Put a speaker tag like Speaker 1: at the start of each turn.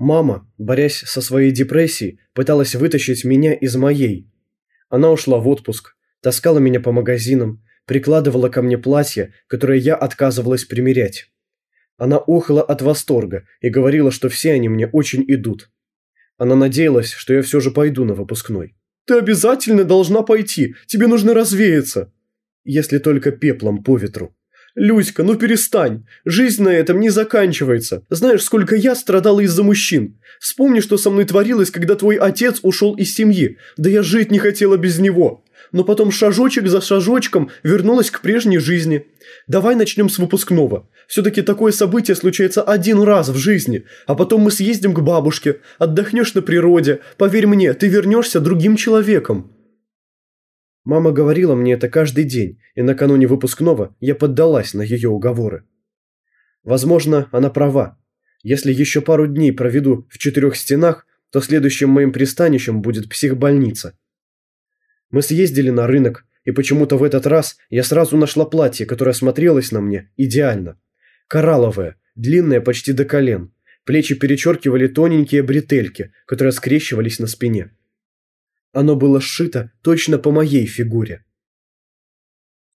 Speaker 1: Мама, борясь со своей депрессией, пыталась вытащить меня из моей. Она ушла в отпуск, таскала меня по магазинам, прикладывала ко мне платье, которое я отказывалась примерять. Она охала от восторга и говорила, что все они мне очень идут. Она надеялась, что я все же пойду на выпускной. «Ты обязательно должна пойти, тебе нужно развеяться!» «Если только пеплом по ветру», «Люська, ну перестань! Жизнь на этом не заканчивается. Знаешь, сколько я страдала из-за мужчин. Вспомни, что со мной творилось, когда твой отец ушел из семьи. Да я жить не хотела без него. Но потом шажочек за шажочком вернулась к прежней жизни. Давай начнем с выпускного. Все-таки такое событие случается один раз в жизни. А потом мы съездим к бабушке, отдохнешь на природе. Поверь мне, ты вернешься другим человеком». Мама говорила мне это каждый день, и накануне выпускного я поддалась на ее уговоры. Возможно, она права. Если еще пару дней проведу в четырех стенах, то следующим моим пристанищем будет психбольница. Мы съездили на рынок, и почему-то в этот раз я сразу нашла платье, которое смотрелось на мне идеально. Коралловое, длинное почти до колен. Плечи перечеркивали тоненькие бретельки, которые скрещивались на спине. Оно было сшито точно по моей фигуре.